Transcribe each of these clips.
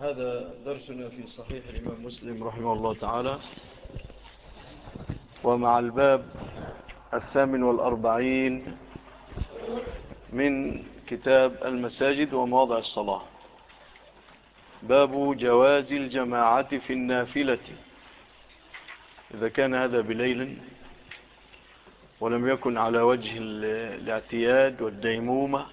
هذا درسنا في صحيح الإمام مسلم رحمه الله تعالى. ومع الباب الثامن والأربعين من كتاب المساجد ومواضع الصلاة. باب جواز الجماعة في النافلة. إذا كان هذا بليل ولم يكن على وجه الاعتياد والديمومة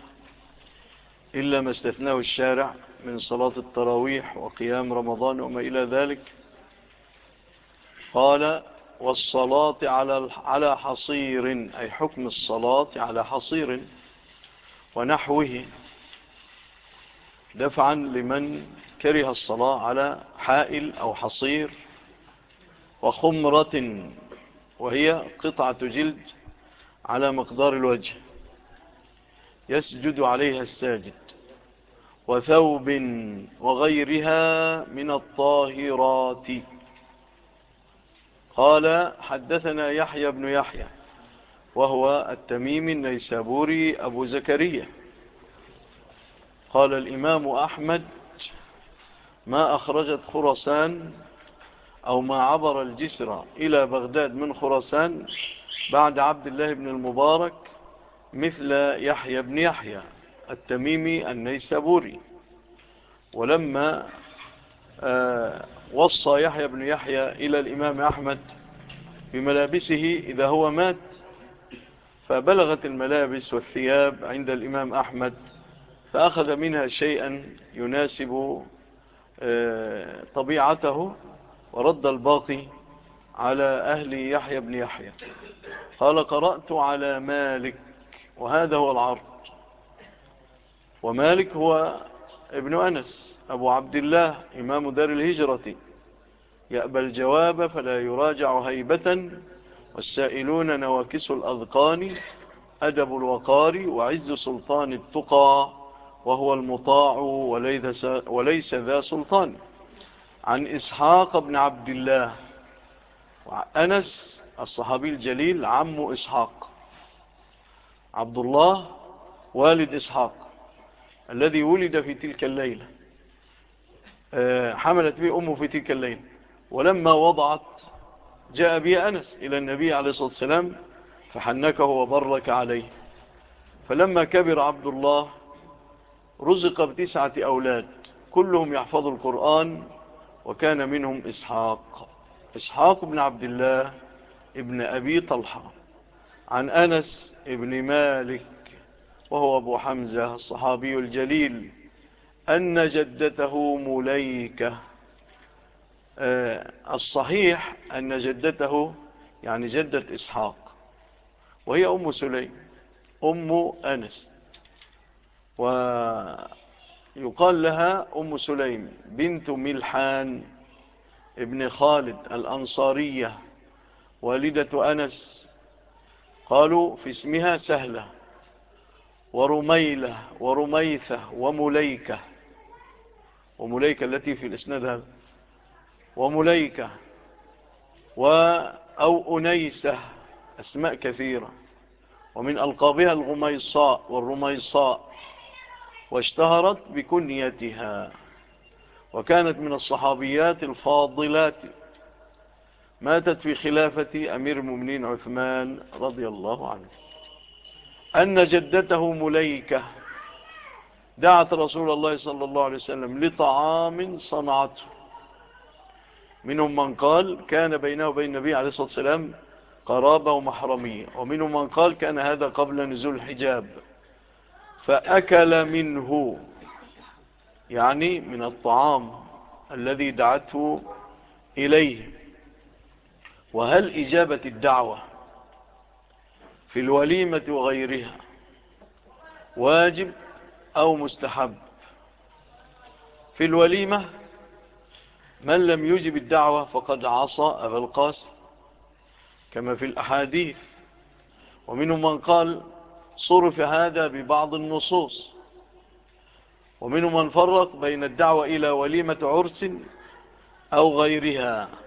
إلا ما استثناه الشارع من صلاة التراويح وقيام رمضان وما إلى ذلك. قال والصلاة على على حصير أي حكم الصلاة على حصير ونحوه دفعا لمن كره الصلاة على حائل أو حصير وخمرة وهي قطعة جلد على مقدار الوجه. يسجد عليها الساجد وثوب وغيرها من الطاهرات. قال حدثنا يحيى بن يحيى وهو التميم النيسابوري أبو زكريا. قال الإمام أحمد ما أخرجت خرسان أو ما عبر الجسر إلى بغداد من خرسان بعد عبد الله بن المبارك مثل يحيى بن يحيى التميمي النيسابوري. ولما آه، وصى يحيى بن يحيى إلى الإمام أحمد بملابسه إذا هو مات فبلغت الملابس والثياب عند الإمام أحمد فأخذ منها شيئا يناسب آه، طبيعته ورد الباقي على أهل يحيى بن يحيى. قال قرأت على مالك وهذا هو العرض. ومالك هو ابن أنس أبو عبد الله إمام دار الهجرة. يأبى الجواب فلا يراجع هيبة. والسائلون نواكس الأذقان أدب الوقار وعز سلطان التقى وهو المطاع وليس ذا سلطان. عن إسحاق بن عبد الله وأنس الصحابي الجليل عم إسحاق. عبد الله والد إسحاق الذي ولد في تلك الليلة. آه، حملت به أمه في تلك الليلة ولما وضعت جاء به أنس إلى النبي عليه الصلاة والسلام فحنكه وبرك عليه. فلما كبر عبد الله رزق بتسعة أولاد كلهم يحفظ القرآن وكان منهم إسحاق. إسحاق بن عبد الله ابن أبي طلحة. عن أنس ابن مالك وهو أبو حمزة الصحابي الجليل أن جدته مليكة. آه، الصحيح أن جدته يعني جدة إسحاق وهي أم سليم أم أنس. ويقال لها أم سليم بنت ملحان ابن خالد الأنصارية والدة أنس قالوا في اسمها سهلة ورميلة ورميثة ومليكة ومليكة التي في الإسناد هذا ومليكة أو أنيسة أسماء كثيرة ومن ألقابها الغميصاء والرميصاء واشتهرت بكنيتها وكانت من الصحابيات الفاضلات ماتت في خلافة أمير المؤمنين عثمان رضي الله عنه. أن جدته مليكة دعت رسول الله صلى الله عليه وسلم لطعام صنعته. منهم من قال كان بينه وبين النبي عليه الصلاة والسلام قرابة ومحرمية. ومنهم من قال كان هذا قبل نزول الحجاب. فأكل منه يعني من الطعام الذي دعته إليه. وهل إجابة الدعوة في الوليمة وغيرها واجب أو مستحب؟ في الوليمة من لم يجب الدعوة فقد عصى أبا القاس كما في الأحاديث. ومنهم من قال صرف هذا ببعض النصوص. ومنهم من فرق بين الدعوة إلى وليمة عرس أو غيرها.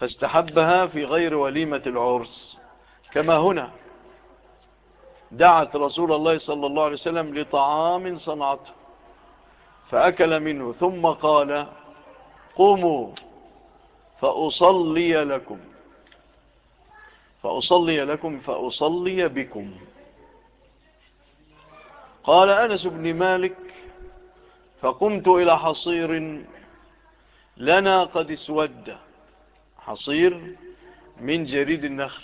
فاستحبها في غير وليمة العرس. كما هنا دعت رسول الله صلى الله عليه وسلم لطعام صنعته فأكل منه ثم قال قوموا فأصلي لكم فأصلي لكم فأصلي بكم. قال أنس بن مالك فقمت إلى حصير لنا قد اسود. حصير من جريد النخل.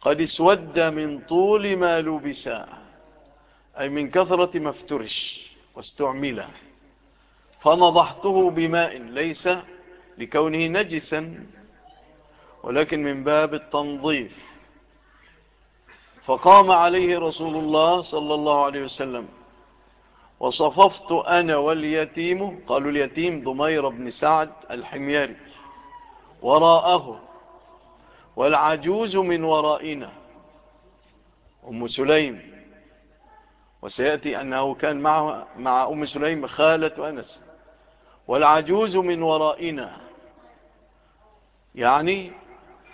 قد اسود من طول ما لبس أي من كثرة ما افترش واستعمل. فنضحته بماء ليس لكونه نجسا ولكن من باب التنظيف. فقام عليه رسول الله صلى الله عليه وسلم وصففت أنا واليتيم قالوا اليتيم ضمير بن سعد الحمياري وراءه والعجوز من ورائنا أم سليم وسيأتي أنه كان معه مع أم سليم خالة أنس والعجوز من ورائنا يعني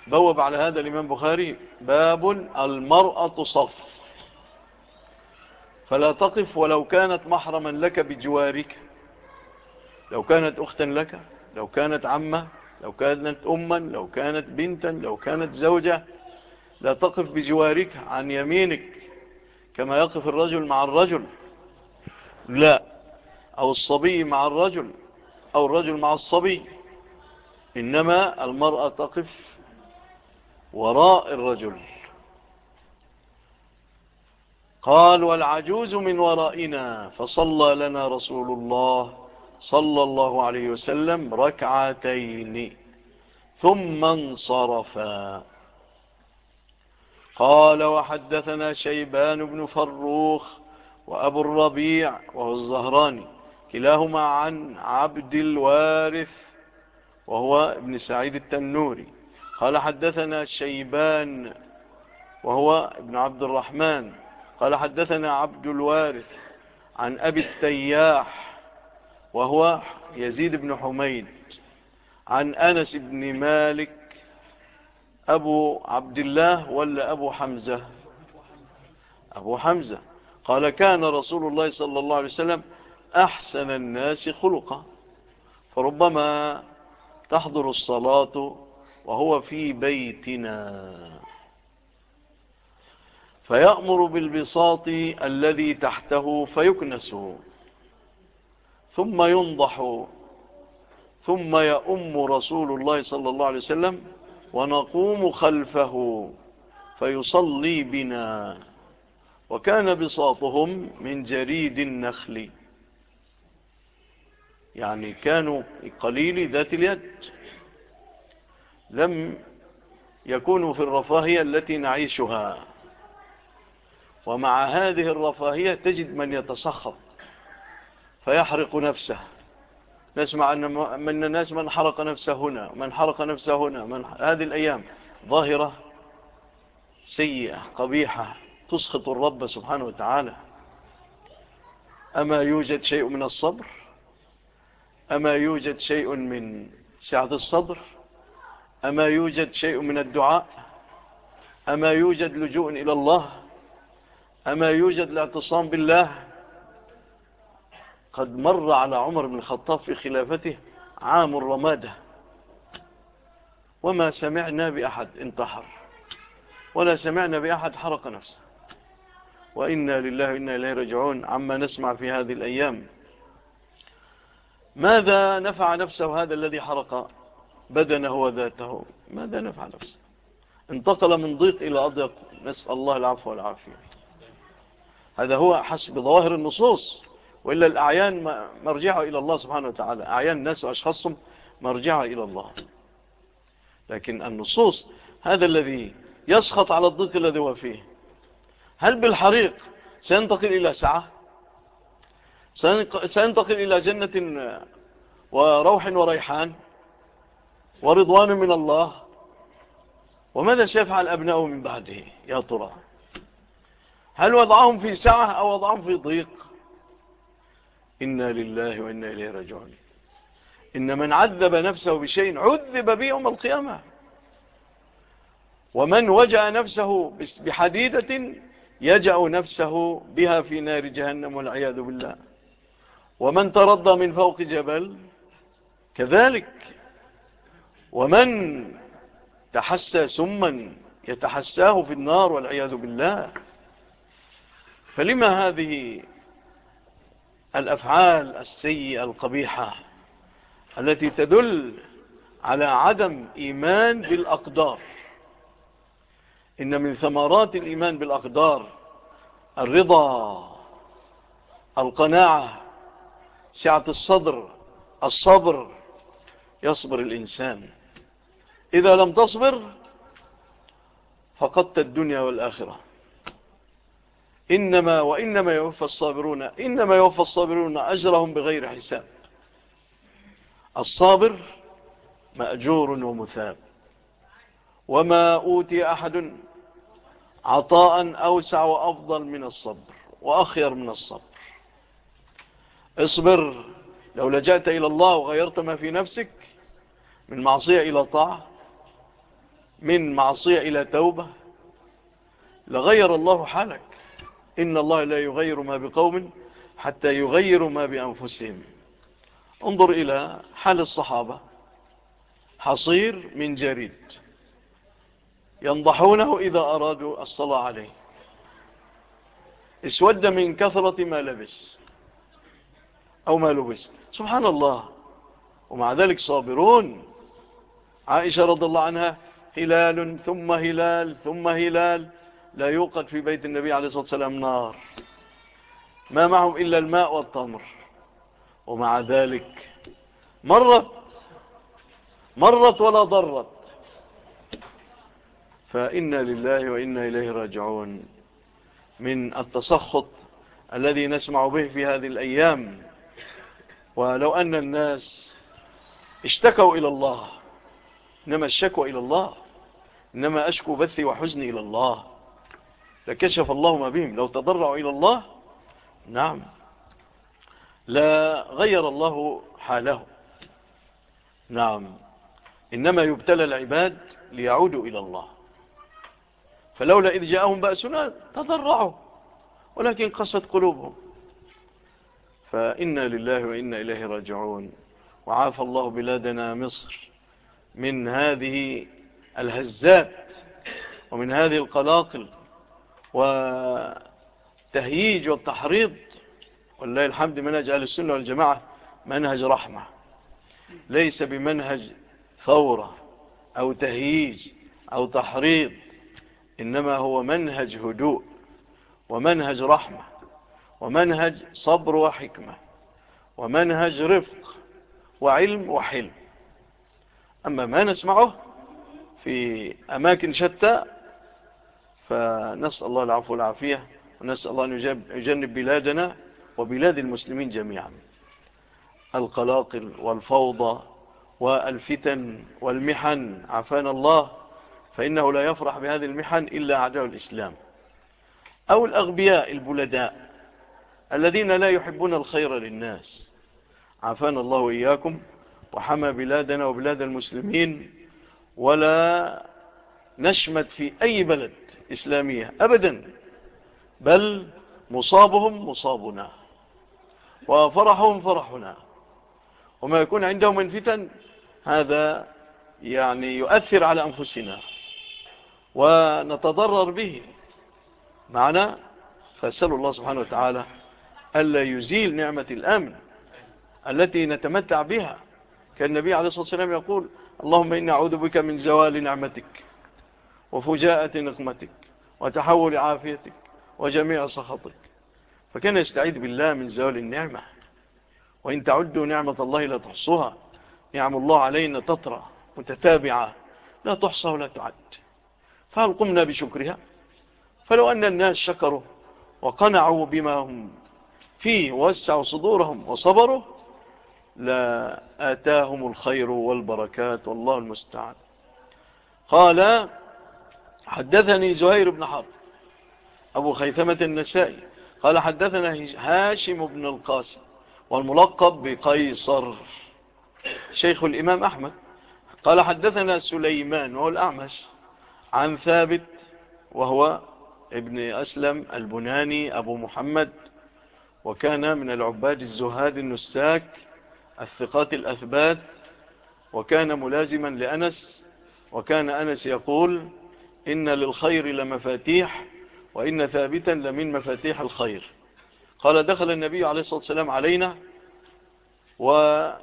بوب على هذا الإمام بخاري باب المرأة صف. فلا تقف ولو كانت محرما لك بجوارك. لو كانت أختا لك لو كانت عمة لو كانت أما لو كانت بنتا لو كانت زوجة لا تقف بجوارك عن يمينك كما يقف الرجل مع الرجل. لا أو الصبي مع الرجل أو الرجل مع الصبي. إنما المرأة تقف وراء الرجل. قال والعجوز من ورائنا فصلى لنا رسول الله صلى الله عليه وسلم ركعتين ثم انصرفا. قال وحدثنا شيبان بن فروخ وأبو الربيع وهو الزهراني كلاهما عن عبد الوارث وهو ابن سعيد التنوري. قال حدثنا شيبان وهو ابن عبد الرحمن قال حدثنا عبد الوارث عن أبي التياح وهو يزيد بن حميد عن أنس بن مالك أبو عبد الله ولا أبو حمزة. أبو حمزة. قال كان رسول الله صلى الله عليه وسلم أحسن الناس خلقا. فربما تحضر الصلاة وهو في بيتنا. فيأمر بالبساط الذي تحته فيكنس ثم ينضح ثم يأم رسول الله صلى الله عليه وسلم ونقوم خلفه فيصلي بنا. وكان بساطهم من جريد النخل. يعني كانوا قليل ذات اليد. لم يكونوا في الرفاهية التي نعيشها. ومع هذه الرفاهية تجد من يتسخط فيحرق نفسه. نسمع أن من الناس من حرق نفسه هنا من حرق نفسه هنا من هذه الأيام ظاهرة سيئة قبيحة تسخط الرب سبحانه وتعالى. أما يوجد شيء من الصبر؟ أما يوجد شيء من سعة الصدر أما يوجد شيء من الدعاء؟ أما يوجد لجوء إلى الله؟ أما يوجد الاعتصام بالله قد مر على عمر بن الخطاب في خلافته عام الرمادة. وما سمعنا بأحد انتحر ولا سمعنا بأحد حرق نفسه. وإنا لله وإنا إليه رجعون عما نسمع في هذه الأيام. ماذا نفع نفسه هذا الذي حرق بدنه وذاته؟ ماذا نفع نفسه؟ انتقل من ضيق إلى أضيق. نسأل الله العفو والعافية. هذا هو حسب ظواهر النصوص. وإلا الأعيان مرجعها إلى الله سبحانه وتعالى. أعيان الناس وأشخاصهم مرجعها إلى الله. لكن النصوص هذا الذي يسخط على الضيق الذي هو فيه. هل بالحريق سينتقل إلى سعة؟ سينتقل إلى جنة وروح وريحان ورضوان من الله؟ وماذا سيفعل أبناؤه من بعده يا ترى؟ هل وضعهم في سعة أو وضعهم في ضيق؟ إنا لله وإنا إليه راجعون. إن من عذب نفسه بشيء عذب به يوم القيامة. ومن وجأ نفسه بحديدة يجأ نفسه بها في نار جهنم والعياذ بالله. ومن ترضى من فوق جبل كذلك. ومن تحسى سما يتحساه في النار والعياذ بالله. فلما هذه الأفعال السيئة القبيحة التي تدل على عدم إيمان بالأقدار إن من ثمرات الإيمان بالأقدار الرضا القناعة سعة الصدر الصبر يصبر الإنسان. إذا لم تصبر فقدت الدنيا والآخرة. إنما وإنما يوفى الصابرون إنما يوفى الصابرون أجرهم بغير حساب. الصابر مأجور ومثاب. وما أوتي أحد عطاء أوسع وأفضل من الصبر وأخير من الصبر. اصبر لو لجأت إلى الله وغيرت ما في نفسك من معصية إلى طاعة من معصية إلى توبة لغير الله حالك. إن الله لا يغير ما بقوم حتى يغيروا ما بأنفسهم. انظر إلى حال الصحابة. حصير من جريد. ينضحونه إذا أرادوا الصلاة عليه. اسود من كثرة ما لبس. أو ما لبس. سبحان الله. ومع ذلك صابرون. عائشة رضي الله عنها هلال ثم هلال ثم هلال. لا يوقد في بيت النبي عليه الصلاة والسلام نار. ما معهم إلا الماء والتمر. ومع ذلك مرت مرت ولا ضرت. فإنا لله وإنا إليه راجعون. من التسخط الذي نسمع به في هذه الأيام. ولو أن الناس اشتكوا إلى الله إنما الشكوى إلى الله إنما أشكو بثي وحزني إلى الله. لكشف الله ما بهم. لو تضرعوا إلى الله نعم. لا غير الله حاله. نعم. إنما يبتلى العباد ليعودوا إلى الله. فلولا إذ جاءهم بأسنا تضرعوا ولكن قصت قلوبهم. فإنا لله وإنا إليه راجعون. وعاف الله بلادنا مصر من هذه الهزات ومن هذه القلاقل. والتهييج والتحريض والله الحمد منهج أهل السنة والجماعة منهج رحمة. ليس بمنهج ثورة أو تهييج أو تحريض إنما هو منهج هدوء ومنهج رحمة ومنهج صبر وحكمة ومنهج رفق وعلم وحلم. أما ما نسمعه في أماكن شتى فنسأل الله العفو والعافية ونسأل الله أن يجنب بلادنا وبلاد المسلمين جميعا. القلاقل والفوضى والفتن والمحن عفان الله فإنه لا يفرح بهذه المحن إلا أعداء الإسلام. أو الأغبياء البلداء الذين لا يحبون الخير للناس. عافانا الله إياكم وحمى بلادنا وبلاد المسلمين ولا نشمت في أي بلد إسلامية أبدا. بل مصابهم مصابنا. وفرحهم فرحنا. وما يكون عندهم من فتن هذا يعني يؤثر على أنفسنا. ونتضرر به. معنا؟ فأسأل الله سبحانه وتعالى ألا يزيل نعمة الأمن التي نتمتع بها. كالنبي عليه الصلاة والسلام يقول اللهم إني أعوذ بك من زوال نعمتك. وفجاءة نقمتك وتحول عافيتك وجميع سخطك. فكان يستعيد بالله من زوال النعمة. وإن تعدوا نعمة الله لا تحصوها. نعم الله علينا تطرى متتابعة لا تحصى ولا تعد. فهل قمنا بشكرها؟ فلو أن الناس شكروا وقنعوا بما هم فيه ووسعوا صدورهم وصبروا لا آتاهم الخير والبركات والله المستعان. قال حدثني زهير بن حرب. أبو خيثمة النسائي. قال حدثنا هاشم بن القاسم والملقب بقيصر. شيخ الإمام أحمد. قال حدثنا سليمان وهو الأعمش عن ثابت وهو ابن أسلم البناني أبو محمد وكان من العباد الزهاد النساك الثقات الأثبات وكان ملازما لأنس وكان أنس يقول إن للخير لمفاتيح وإن ثابتا لمن مفاتيح الخير. قال دخل النبي عليه الصلاة والسلام علينا وعن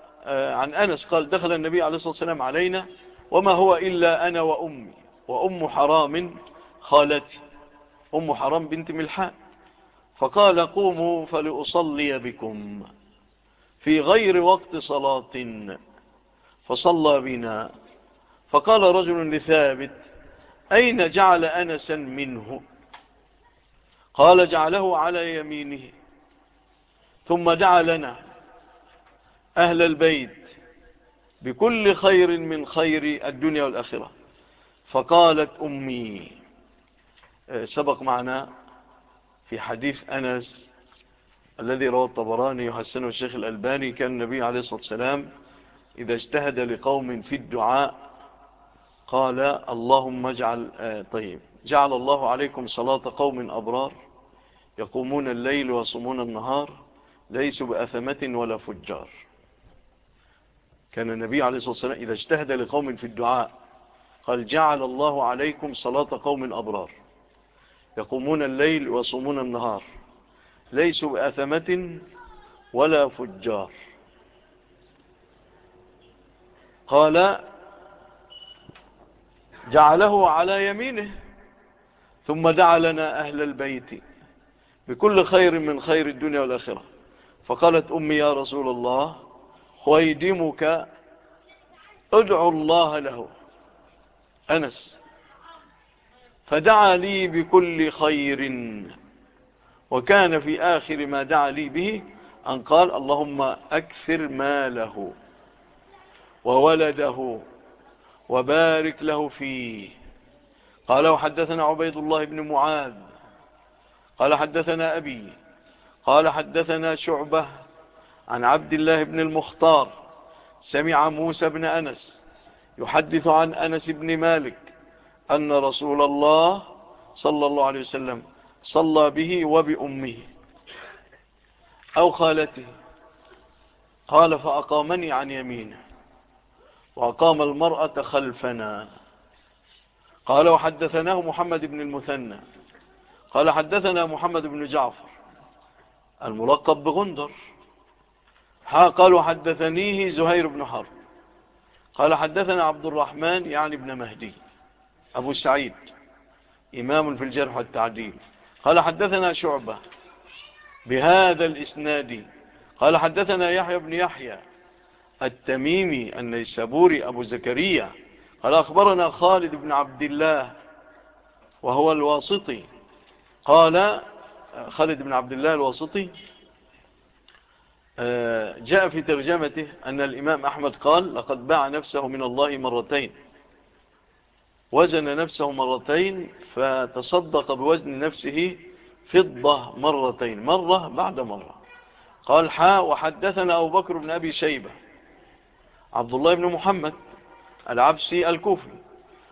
آه، أنس قال دخل النبي عليه الصلاة والسلام علينا وما هو إلا أنا وأمي وأم حرام خالتي. أم حرام بنت ملحان فقال قوموا فلأصلي بكم في غير وقت صلاة فصلى بنا. فقال رجل لثابت أين جعل أنسا منه؟ قال جعله على يمينه ثم دعا لنا أهل البيت بكل خير من خير الدنيا والآخرة. فقالت أمي سبق معنا في حديث أنس الذي روى الطبراني يحسنه الشيخ الألباني كان النبي عليه الصلاة والسلام إذا اجتهد لقوم في الدعاء قال اللهم اجعل آه، طيب. جعل الله عليكم صلاة قوم أبرار يقومون الليل وصمون النهار ليسوا بأثمة ولا فجار. كان النبي عليه الصلاة والسلام إذا اجتهد لقوم في الدعاء قال جعل الله عليكم صلاة قوم أبرار يقومون الليل وصمون النهار ليسوا بأثمة ولا فجار. قال جعله على يمينه ثم دعا لنا أهل البيت بكل خير من خير الدنيا والآخرة. فقالت أمي يا رسول الله خيدمك ادعو الله له. أنس فدعا لي بكل خير. وكان في آخر ما دعا لي به أن قال اللهم أكثر ماله وولده وبارك له فيه. قال حدثنا عبيد الله بن معاذ. قال حدثنا أبي. قال حدثنا شعبة عن عبد الله بن المختار. سمع موسى بن أنس يحدث عن أنس بن مالك أن رسول الله صلى الله عليه وسلم صلى به وبأمه أو خالته. قال فأقامني عن يمينه. وقام المرأة خلفنا. قال وحدثناه محمد بن المثنى. قال حدثنا محمد بن جعفر. الملقب بغندر. ها قال وحدثنيه زهير بن حرب. قال حدثنا عبد الرحمن يعني ابن مهدي. أبو سعيد. إمام في الجرح والتعديل. قال حدثنا شعبة. بهذا الإسناد. قال حدثنا يحيى بن يحيى. التميمي النيسابوري أبو زكريا. قال أخبرنا خالد بن عبد الله وهو الواسطي. قال خالد بن عبد الله الواسطي آه، جاء في ترجمته أن الإمام أحمد قال لقد باع نفسه من الله مرتين. وزن نفسه مرتين فتصدق بوزن نفسه فضة مرتين مرة بعد مرة. قال حا وحدثنا أبو بكر بن أبي شيبة. عبد الله بن محمد العبسي الكوفي.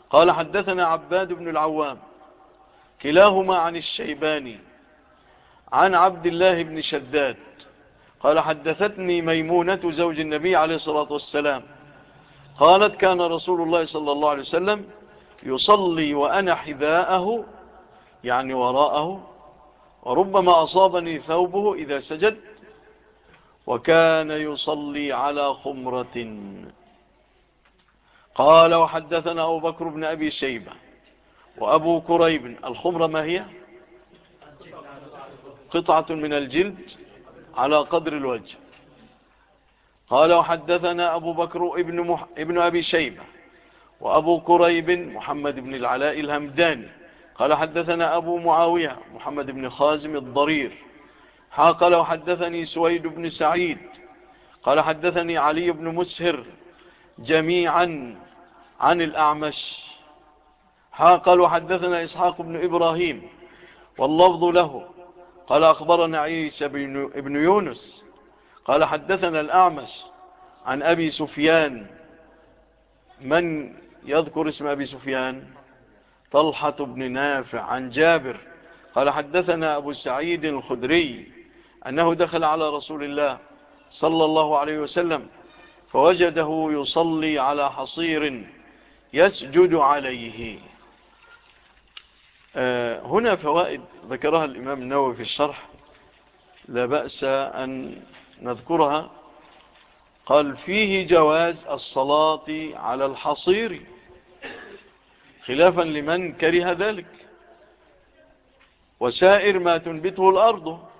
قال حدثنا عباد بن العوام كلاهما عن الشيباني عن عبد الله بن شداد. قال حدثتني ميمونة زوج النبي عليه الصلاة والسلام. قالت كان رسول الله صلى الله عليه وسلم يصلي وأنا حذاءه يعني وراءه وربما أصابني ثوبه إذا سجدت وكان يصلي على خمرة. قال وحدثنا أبو بكر بن أبي شيبة وأبو كريب. الخمرة ما هي؟ قطعة من الجلد على قدر الوجه. قال وحدثنا أبو بكر ابن, مح... ابن أبي شيبة وأبو كريب محمد بن العلاء الهمداني. قال حدثنا أبو معاوية محمد بن خازم الضرير. قال حدثني سويد بن سعيد قال حدثني علي بن مسهر جميعا عن الأعمش ها قال حدثنا إسحاق بن إبراهيم واللفظ له قال أخبرنا عيسى بن يونس قال حدثنا الأعمش عن أبي سفيان من يذكر اسم أبي سفيان؟ طلحة بن نافع عن جابر قال حدثنا أبو سعيد الخدري أنه دخل على رسول الله صلى الله عليه وسلم فوجده يصلي على حصير يسجد عليه. آه، هنا فوائد ذكرها الإمام النووي في الشرح. لا بأس أن نذكرها. قال فيه جواز الصلاة على الحصير خلافا لمن كره ذلك. وسائر ما تنبته الأرض.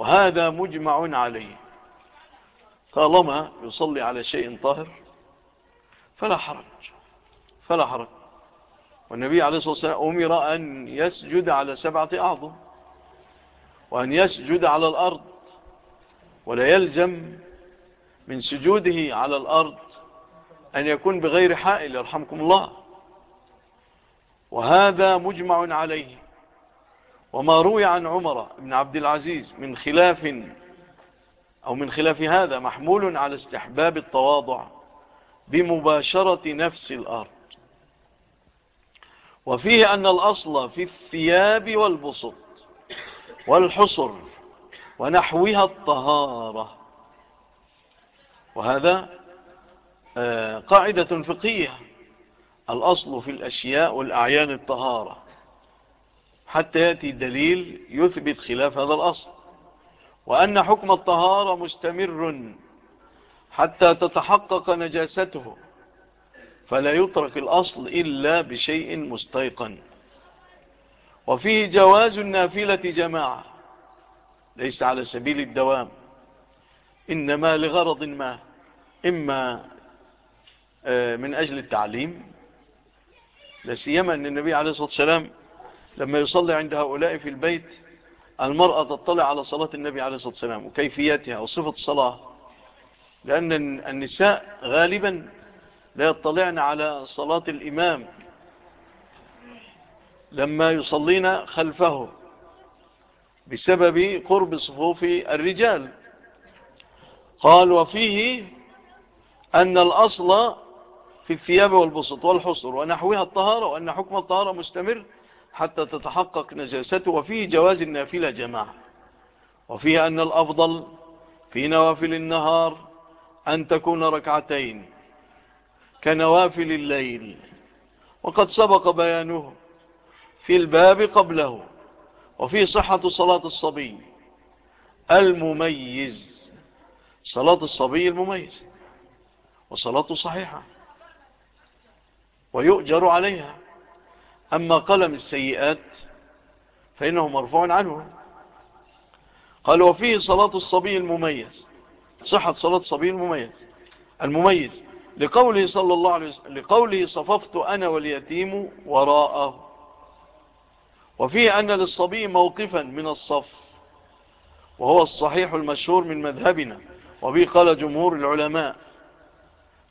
وهذا مجمع عليه. طالما يصلي على شيء طاهر فلا حرج فلا حرج. والنبي عليه الصلاة والسلام أمر أن يسجد على سبعة أعظم وأن يسجد على الأرض ولا يلزم من سجوده على الأرض أن يكون بغير حائل يرحمكم الله. وهذا مجمع عليه. وما روي عن عمر بن عبد العزيز من خلاف أو من خلاف هذا محمول على استحباب التواضع بمباشرة نفس الأرض. وفيه أن الأصل في الثياب والبسط والحصر ونحوها الطهارة. وهذا آه، قاعدة فقهية. الأصل في الأشياء والأعيان الطهارة. حتى يأتي دليل يثبت خلاف هذا الأصل. وأن حكم الطهارة مستمر حتى تتحقق نجاسته. فلا يترك الأصل إلا بشيء مستيقن. وفيه جواز النافلة جماعة. ليس على سبيل الدوام. إنما لغرض ما. إما آه، من أجل التعليم. لسيما أن النبي عليه الصلاة والسلام لما يصلي عند هؤلاء في البيت المرأة تطلع على صلاة النبي عليه الصلاة والسلام وكيفيتها وصفة الصلاة. لأن النساء غالبا لا يطلعن على صلاة الإمام لما يصلين خلفه بسبب قرب صفوف الرجال. قال وفيه أن الأصل في الثياب والبسط والحصر ونحوها الطهارة وأن حكم الطهارة مستمر حتى تتحقق نجاسته. وفيه جواز النافلة جماعة. وفيه أن الأفضل في نوافل النهار أن تكون ركعتين كنوافل الليل. وقد سبق بيانه في الباب قبله. وفي صحة صلاة الصبي المميز. صلاة الصبي المميز. وصلاة صحيحة. ويؤجر عليها. أما قلم السيئات فإنه مرفوع عنه. قال وفيه صلاة الصبي المميز. صحة صلاة الصبي المميز. المميز. لقوله صلى الله عليه وسلم لقوله صففت أنا واليتيم وراءه. وفيه أن للصبي موقفا من الصف وهو الصحيح المشهور من مذهبنا وبه قال جمهور العلماء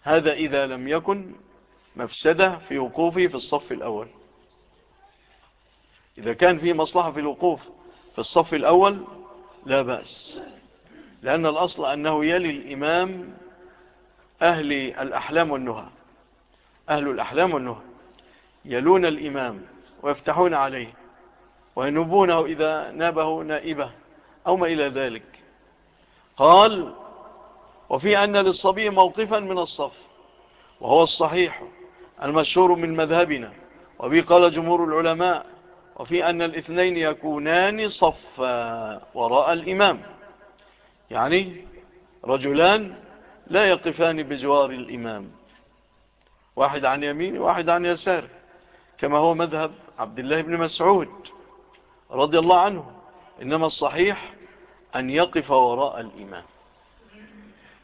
هذا إذا لم يكن مفسدة في وقوفه في الصف الأول. إذا كان فيه مصلحة في الوقوف في الصف الأول لا بأس. لأن الأصل أنه يلي الإمام أهل الأحلام والنهى. أهل الأحلام والنهى. يلون الإمام ويفتحون عليه وينبونه إذا نابه نائبه أو ما إلى ذلك. قال وفي أن للصبي موقفا من الصف وهو الصحيح المشهور من مذهبنا وبه قال جمهور العلماء وفي أن الاثنين يكونان صفا وراء الإمام. يعني رجلان لا يقفان بجوار الإمام. واحد عن يمين واحد عن يسار. كما هو مذهب عبد الله بن مسعود رضي الله عنه. إنما الصحيح أن يقف وراء الإمام.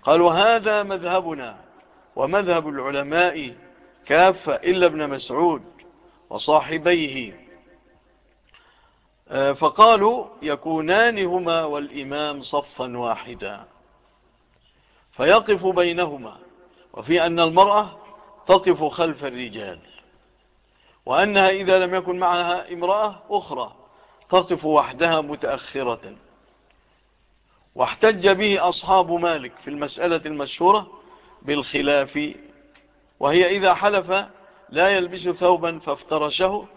قال وهذا مذهبنا. ومذهب العلماء كافة إلا ابن مسعود وصاحبيه. آه، فقالوا يكونان هما والإمام صفا واحدا. فيقف بينهما. وفي أن المرأة تقف خلف الرجال. وأنها إذا لم يكن معها امرأة أخرى تقف وحدها متأخرة. واحتج به أصحاب مالك في المسألة المشهورة بالخلاف. وهي إذا حلف لا يلبس ثوبا فافترشه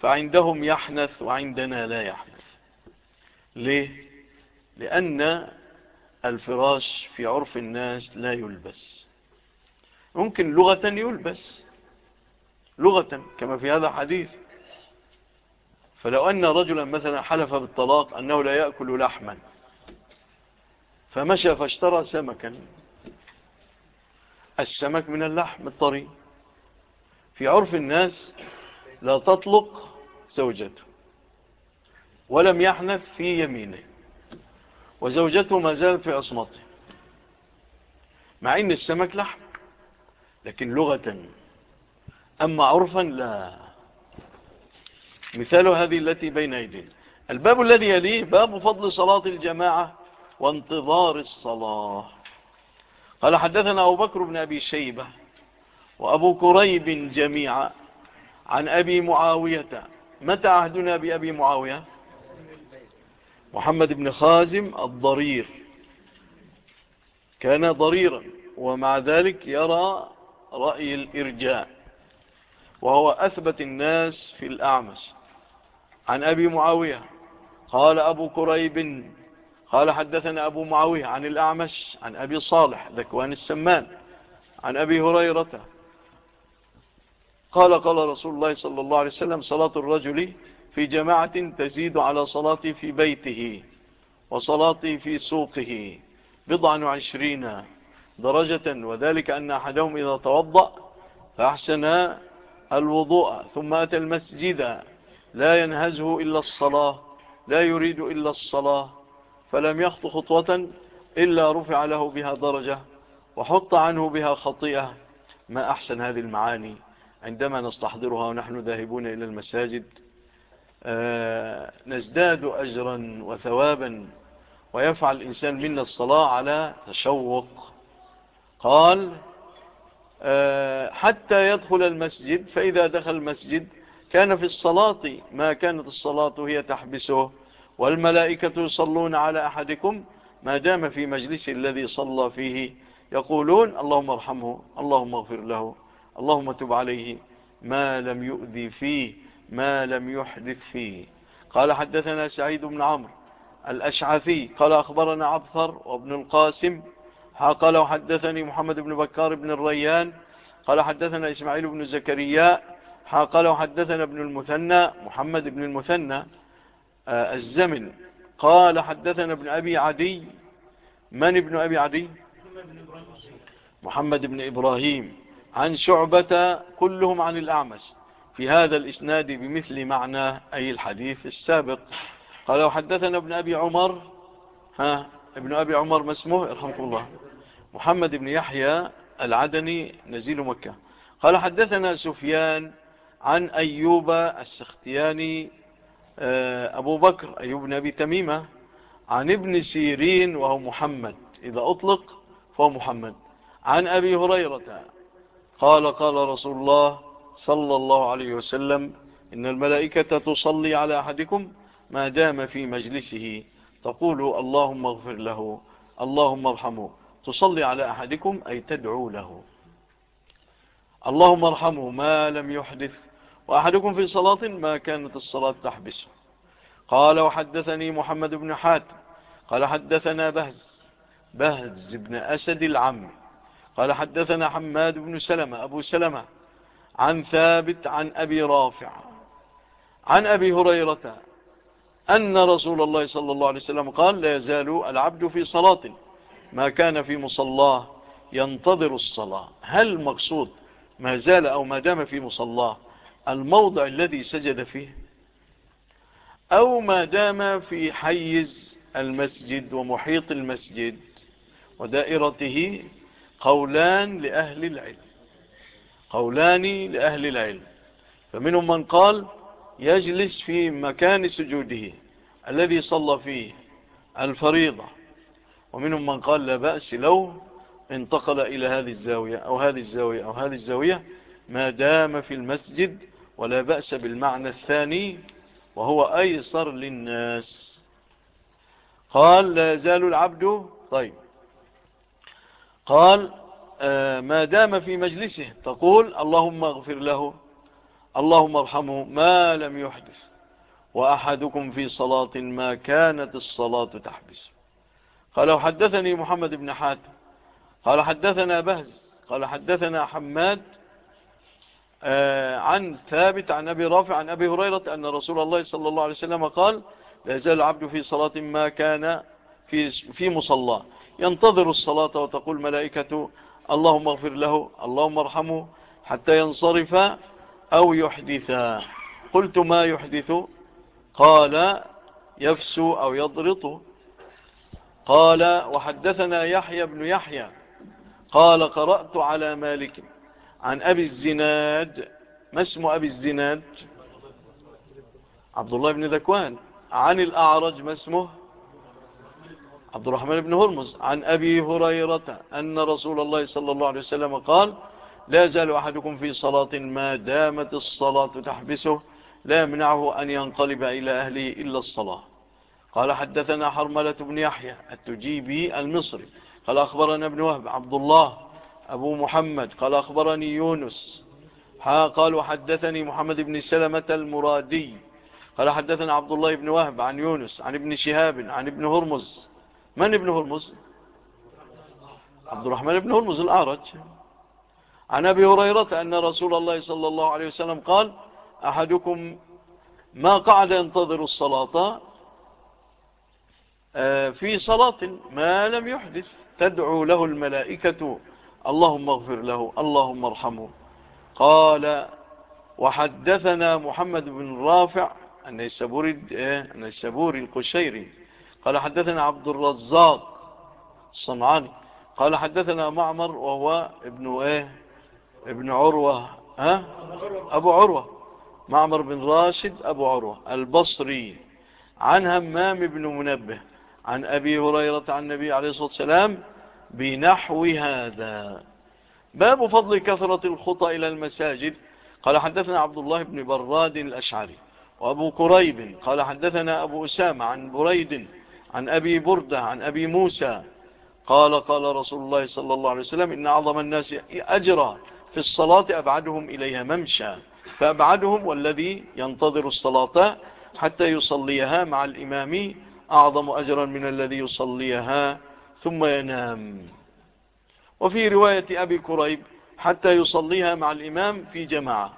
فعندهم يحنث وعندنا لا يحنث. ليه؟ لأن الفراش في عرف الناس لا يلبس. ممكن لغة يلبس. لغة كما في هذا الحديث. فلو أن رجلا مثلا حلف بالطلاق أنه لا يأكل لحما. فمشى فاشترى سمكا. السمك من اللحم الطري. في عرف الناس لا تطلق زوجته ولم يحنث في يمينه وزوجته ما زالت في أصمته مع أن السمك لحم لكن لغة أما عرفا لا. مثال هذه التي بين أيدينا. الباب الذي يليه باب فضل صلاة الجماعة وانتظار الصلاة. قال حدثنا أبو بكر بن أبي شيبة وأبو كريب جميعا. عن أبي معاوية. متى عهدنا بأبي معاوية؟ محمد بن خازم الضرير. كان ضريرا ومع ذلك يرى رأي الإرجاء وهو أثبت الناس في الأعمس عن أبي معاوية قال أبو كريب قال حدثنا أبو معاوية عن الأعمش عن أبي صالح ذكوان السمان عن أبي هريرة قال قال رسول الله صلى الله عليه وسلم صلاة الرجل في جماعة تزيد على صلاتي في بيته وصلاتي في سوقه بضعا وعشرين درجة وذلك أن أحدهم إذا توضأ فأحسن الوضوء ثم أتى المسجد لا ينهزه إلا الصلاة لا يريد إلا الصلاة فلم يخط خطوة إلا رفع له بها درجة وحط عنه بها خطيئة. ما أحسن هذه المعاني؟ عندما نستحضرها ونحن ذاهبون إلى المساجد آه، نزداد أجرا وثوابا ويفعل الإنسان منا الصلاة على تشوق. قال آه، حتى يدخل المسجد فإذا دخل المسجد كان في الصلاة ما كانت الصلاة هي تحبسه. والملائكة يصلون على أحدكم ما دام في مجلس الذي صلى فيه يقولون اللهم ارحمه اللهم اغفر له. اللهم تب عليه ما لم يؤذي فيه ما لم يحدث فيه. قال حدثنا سعيد بن عمرو الأشعثي قال أخبرنا عبثر وابن القاسم قال حدثني محمد بن بكار بن الريان قال حدثنا إسماعيل بن زكريا قال حدثنا ابن المثنى محمد بن المثنى آه، الزمن. قال حدثنا ابن أبي عدي من ابن أبي عدي؟ محمد بن إبراهيم. عن شعبة كلهم عن الأعمش. في هذا الإسناد بمثل معنى أي الحديث السابق. قال وحدثنا ابن أبي عمر. ها ابن أبي عمر ما اسمه؟ ارحمكم الله. محمد بن يحيى العدني نزيل مكة. قال حدثنا سفيان عن أيوب السختياني آه، أبو بكر أيوب بن أبي تميمة عن ابن سيرين وهو محمد. إذا أطلق فهو محمد. عن أبي هريرة قال قال رسول الله صلى الله عليه وسلم إن الملائكة تصلي على أحدكم ما دام في مجلسه. تقول اللهم اغفر له اللهم ارحمه. تصلي على أحدكم أي تدعو له. اللهم ارحمه ما لم يحدث. وأحدكم في صلاة ما كانت الصلاة تحبسه قال وحدثني محمد بن حاتم قال حدثنا بهز بهز بن أسد العمر قال حدثنا حماد بن سلمة أبو سلمة عن ثابت عن أبي رافع عن أبي هريرة أن رسول الله صلى الله عليه وسلم قال لا يزال العبد في صلاة ما كان في مصلاه ينتظر الصلاة. هل مقصود ما زال أو ما دام في مصلاه الموضع الذي سجد فيه؟ أو ما دام في حيز المسجد ومحيط المسجد ودائرته قولان لأهل العلم. قولان لأهل العلم. فمنهم من قال يجلس في مكان سجوده الذي صلى فيه الفريضة. ومنهم من قال لا بأس لو انتقل إلى هذه الزاوية أو هذه الزاوية أو هذه الزاوية ما دام في المسجد ولا بأس بالمعنى الثاني وهو أيصر للناس. قال لا يزال العبد طيب قال آه، ما دام في مجلسه. تقول اللهم اغفر له اللهم ارحمه ما لم يحدث. وأحدكم في صلاة ما كانت الصلاة تحبس قال حدثني محمد بن حاتم. قال حدثنا بهز. قال حدثنا حماد آه، عن ثابت عن أبي رافع عن أبي هريرة أن رسول الله صلى الله عليه وسلم قال لا يزال العبد في صلاة ما كان في, في مصلاه ينتظر الصلاة وتقول ملائكة اللهم اغفر له اللهم ارحمه حتى ينصرف أو يحدث. قلت ما يحدث؟ قال يفسو أو يضرط. قال وحدثنا يحيى بن يحيى. قال قرأت على مالك عن أبي الزناد. ما اسم أبي الزناد؟ عبد الله بن ذكوان. عن الأعرج ما اسمه؟ عبد الرحمن بن هرمز عن أبي هريرة أن رسول الله صلى الله عليه وسلم قال لا زال أحدكم في صلاة ما دامت الصلاة تحبسه لا منعه أن ينقلب إلى أهله إلا الصلاة. قال حدثنا حرملة بن يحيى التجيبي المصري. قال أخبرنا ابن وهب عبد الله أبو محمد. قال أخبرني يونس. قال وحدثني محمد بن سلمة المرادي. قال حدثنا عبد الله بن وهب عن يونس عن ابن شهاب عن ابن هرمز. من ابن هرمز عبد الرحمن بن هرمز الأعرج عن أبي هريرة أن رسول الله صلى الله عليه وسلم قال أحدكم ما قعد ينتظر الصلاة آه، في صلاة ما لم يحدث تدعو له الملائكة اللهم اغفر له اللهم ارحمه. قال وحدثنا محمد بن رافع النيسابوري آه، القشيري. قال حدثنا عبد الرزاق الصنعاني قال حدثنا معمر وهو ابن إيه؟ ابن عروة. ها؟ أبو عروة. معمر بن راشد أبو عروة. البصري. عن همام بن منبه. عن أبي هريرة عن النبي عليه الصلاة والسلام بنحو هذا. باب فضل كثرة الخطى إلى المساجد. قال حدثنا عبد الله بن براد الأشعري. وأبو كريب. قال حدثنا أبو أسامة عن بريد عن أبي بردة عن أبي موسى. قال قال رسول الله صلى الله عليه وسلم إن أعظم الناس أجرا في الصلاة أبعدهم إليها ممشى. فأبعدهم والذي ينتظر الصلاة حتى يصليها مع الإمام أعظم أجرا من الذي يصليها ثم ينام. وفي رواية أبي كريب حتى يصليها مع الإمام في جماعة.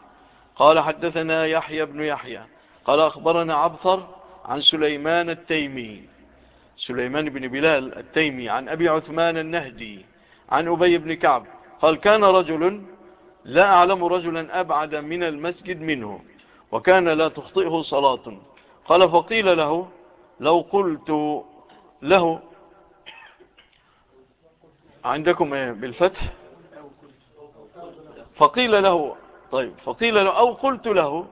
قال حدثنا يحيى بن يحيى. قال أخبرنا عبثر عن سليمان التيمي. سليمان بن بلال التيمي عن أبي عثمان النهدي عن أبي بن كعب قال كان رجل لا أعلم رجلا أبعد من المسجد منه وكان لا تخطئه صلاة. قال فقيل له لو قلت له عندكم بالفتح؟ فقيل له طيب فقيل له أو قلت له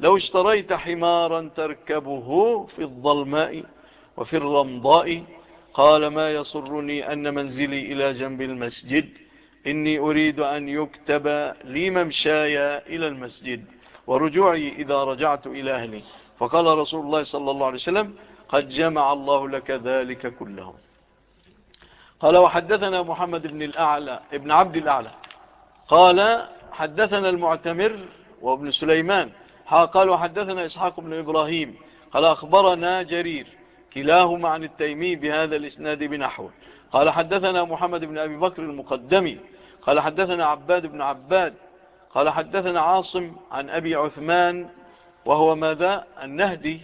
لو اشتريت حمارا تركبه في الظلماء وفي الرمضاء قال ما يصرني أن منزلي إلى جنب المسجد إني أريد أن يكتب لي ممشاي إلى المسجد ورجوعي إذا رجعت إلى أهلي. فقال رسول الله صلى الله عليه وسلم قد جمع الله لك ذلك كله. قال وحدثنا محمد بن الأعلى ابن عبد الأعلى. قال حدثنا المعتمر وابن سليمان. قال وحدثنا إسحاق بن إبراهيم. قال أخبرنا جرير. كلاهما عن التيمي بهذا الإسناد بنحوه. قال حدثنا محمد بن أبي بكر المقدمي قال حدثنا عباد بن عباد قال حدثنا عاصم عن أبي عثمان وهو ماذا؟ النهدي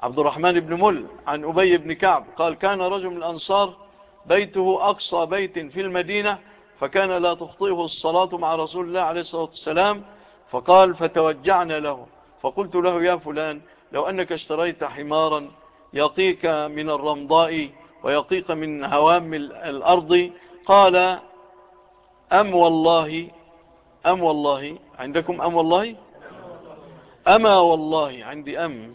عبد الرحمن بن مل عن أبي بن كعب قال كان رجل من الأنصار بيته أقصى بيت في المدينة فكان لا تخطئه الصلاة مع رسول الله عليه الصلاة والسلام فقال فتوجعنا له فقلت له يا فلان لو أنك اشتريت حمارا يقيك من الرمضاء ويقيك من هوام الأرض. قال أم والله أم والله عندكم أم والله؟ أما والله عندي أم.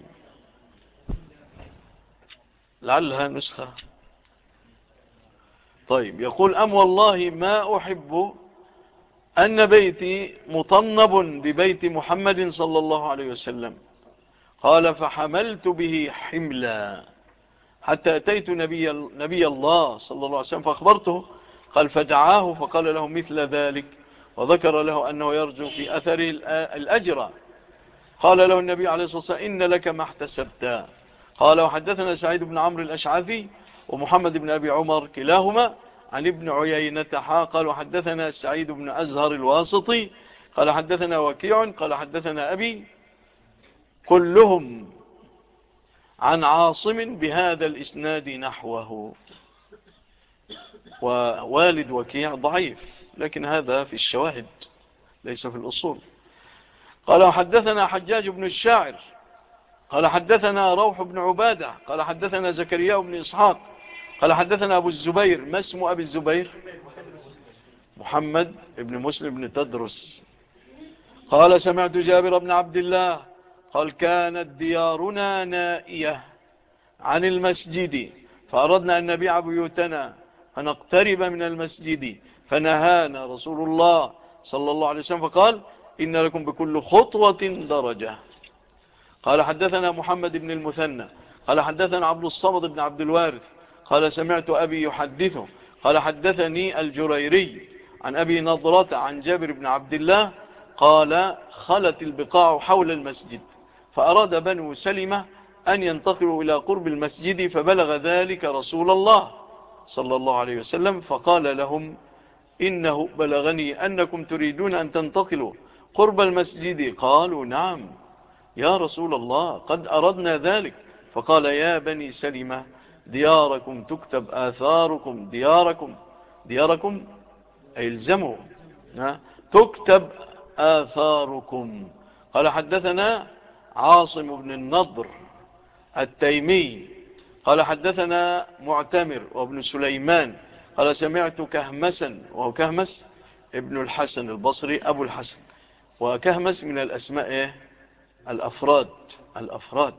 لعلها نسخة. طيب يقول أم والله ما أحب أن بيتي مطنب ببيت محمد صلى الله عليه وسلم. قال فحملت به حملا. حتى أتيت نبي, نبي الله صلى الله عليه وسلم فأخبرته. قال فدعاه فقال له مثل ذلك. وذكر له أنه يرجو في أثر الأجر. قال له النبي عليه الصلاة والسلام إن لك ما احتسبت. قال وحدثنا سعيد بن عمرو الأشعثي ومحمد بن أبي عمر كلاهما عن ابن عيينة حا قال وحدثنا سعيد بن أزهر الواسطي. قال حدثنا وكيع. قال حدثنا أبي. كلهم عن عاصم بهذا الإسناد نحوه. ووالد وكيع ضعيف لكن هذا في الشواهد ليس في الأصول. قال حدثنا حجاج بن الشاعر قال حدثنا روح بن عبادة قال حدثنا زكريا بن إسحاق قال حدثنا أبو الزبير. ما اسم أبي الزبير؟ محمد بن مسلم بن تدرس. قال سمعت جابر بن عبد الله قال كانت ديارنا نائية عن المسجد. فأردنا أن نبيع بيوتنا فنقترب من المسجد فنهانا رسول الله صلى الله عليه وسلم فقال إن لكم بكل خطوة درجة. قال حدثنا محمد بن المثنى. قال حدثنا عبد الصمد بن عبد الوارث. قال سمعت أبي يحدثه. قال حدثني الجريري عن أبي نظرة عن جابر بن عبد الله قال خلت البقاع حول المسجد. فأراد بنو سلمة أن ينتقلوا إلى قرب المسجد فبلغ ذلك رسول الله صلى الله عليه وسلم فقال لهم إنه بلغني أنكم تريدون أن تنتقلوا قرب المسجد. قالوا نعم. يا رسول الله قد أردنا ذلك. فقال يا بني سلمة دياركم تكتب آثاركم. دياركم. دياركم أي الزموا. تكتب آثاركم. قال حدثنا عاصم بن النضر التيمي. قال حدثنا معتمر وابن سليمان. قال سمعت كهمسا وهو كهمس ابن الحسن البصري أبو الحسن. وكهمس من الأسماء إيه؟ الأفراد الأفراد.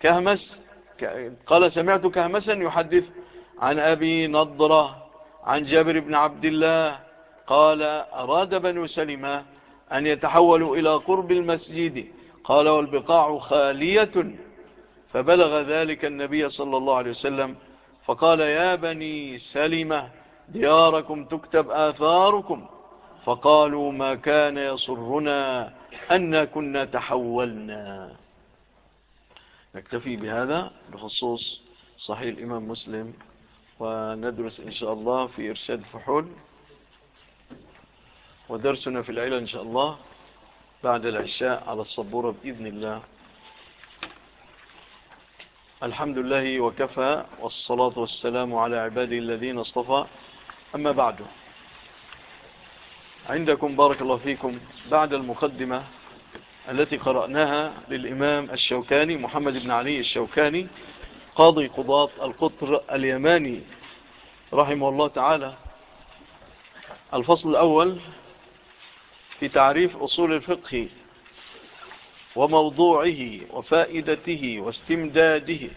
كهمس قال سمعت كهمسا يحدث عن أبي نضرة عن جابر بن عبد الله. قال أراد بنو سلمة أن يتحولوا إلى قرب المسجد. قال والبقاع خالية فبلغ ذلك النبي صلى الله عليه وسلم فقال يا بني سلمة دياركم تكتب آثاركم. فقالوا ما كان يصرنا أن كنا تحولنا. نكتفي بهذا بخصوص صحيح الإمام مسلم وندرس إن شاء الله في إرشاد فحول ودرسنا في العيلة إن شاء الله. بعد العشاء على الصبورة بإذن الله. الحمد لله وكفى والصلاة والسلام على عباده الذين اصطفى. أما بعد. عندكم بارك الله فيكم بعد المقدمة التي قرأناها للإمام الشوكاني محمد بن علي الشوكاني قاضي قضاة القطر اليماني رحمه الله تعالى. الفصل الأول في تعريف أصول الفقه وموضوعه وفائدته واستمداده.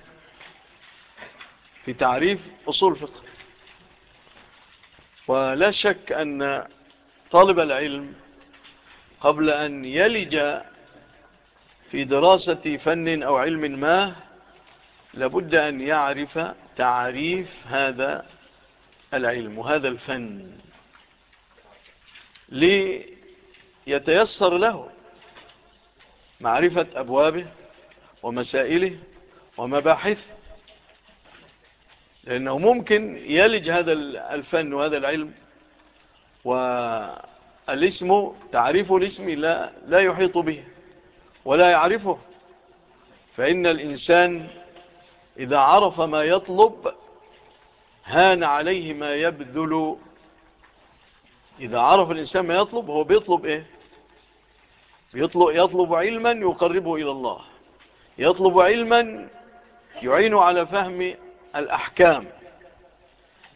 في تعريف أصول الفقه. ولا شك أن طالب العلم قبل أن يلج في دراسة فن أو علم ما لابد أن يعرف تعريف هذا العلم وهذا الفن. لأنه يتيسر له معرفة أبوابه ومسائله ومباحثه لأنه ممكن يلج هذا الفن وهذا العلم والاسم تعريف الاسم لا, لا يحيط به ولا يعرفه. فإن الإنسان إذا عرف ما يطلب هان عليه ما يبذل. إذا عرف الإنسان ما يطلب هو بيطلب إيه؟ يطلب, يطلب علما يقربه إلى الله. يطلب علما يعين على فهم الأحكام.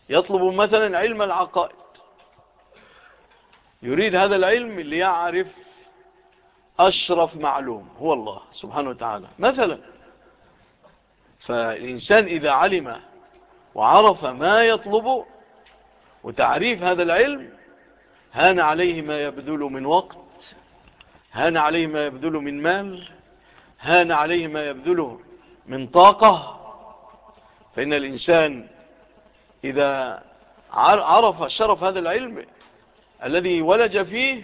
يطلب مثلا علم العقائد. يريد هذا العلم ليعرف أشرف معلوم. هو الله سبحانه وتعالى. مثلا فالإنسان إذا علم وعرف ما يطلبه وتعريف هذا العلم هان عليه ما يبذل من وقت هان عليه ما يبذله من مال هان عليه ما يبذله من طاقة. فإن الإنسان إذا عرف شرف هذا العلم الذي ولج فيه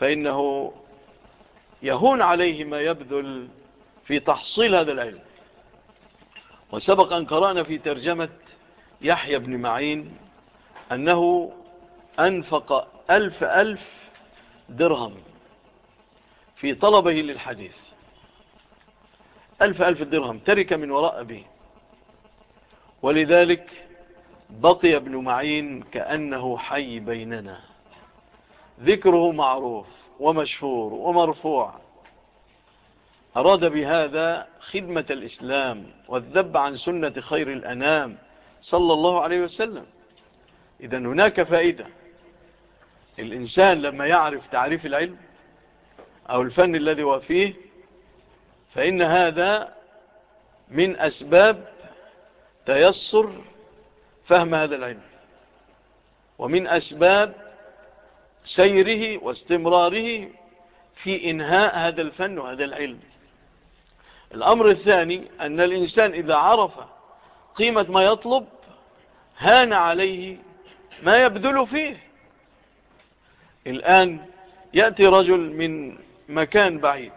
فإنه يهون عليه ما يبذل في تحصيل هذا العلم. وسبق أن قرأنا في ترجمة يحيى بن معين أنه أنفق ألف ألف درهم. في طلبه للحديث. ألف ألف درهم ترك من وراء أبيه. ولذلك بقي ابن معين كأنه حي بيننا. ذكره معروف ومشهور ومرفوع. أراد بهذا خدمة الإسلام والذب عن سنة خير الأنام صلى الله عليه وسلم. إذن هناك فائدة. الإنسان لما يعرف تعريف العلم أو الفن الذي هو فيه فإن هذا من أسباب تيسر فهم هذا العلم ومن أسباب سيره واستمراره في إنهاء هذا الفن وهذا العلم. الأمر الثاني أن الإنسان إذا عرف قيمة ما يطلب هان عليه ما يبذل فيه. الآن يأتي رجل من مكان بعيد.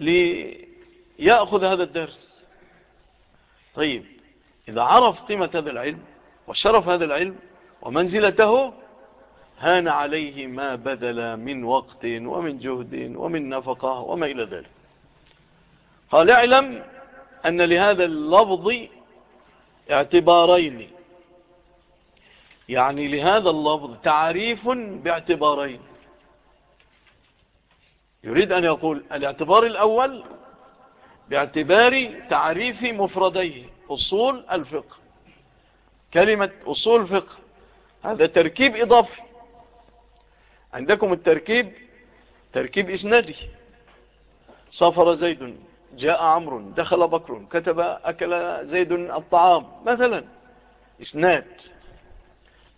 ليأخذ هذا الدرس. طيب إذا عرف قيمة هذا العلم وشرف هذا العلم ومنزلته هان عليه ما بذل من وقت ومن جهد ومن نفقة وما إلى ذلك. قال اعلم أن لهذا اللفظ اعتبارين. يعني لهذا اللفظ تعريف باعتبارين. يريد أن يقول الاعتبار الأول باعتبار تعريف مفردي أصول الفقه. كلمة أصول الفقه هذا تركيب إضافي. عندكم التركيب تركيب إسنادي. سافر زيد جاء عمر دخل بكر كتب أكل زيد الطعام. مثلا إسناد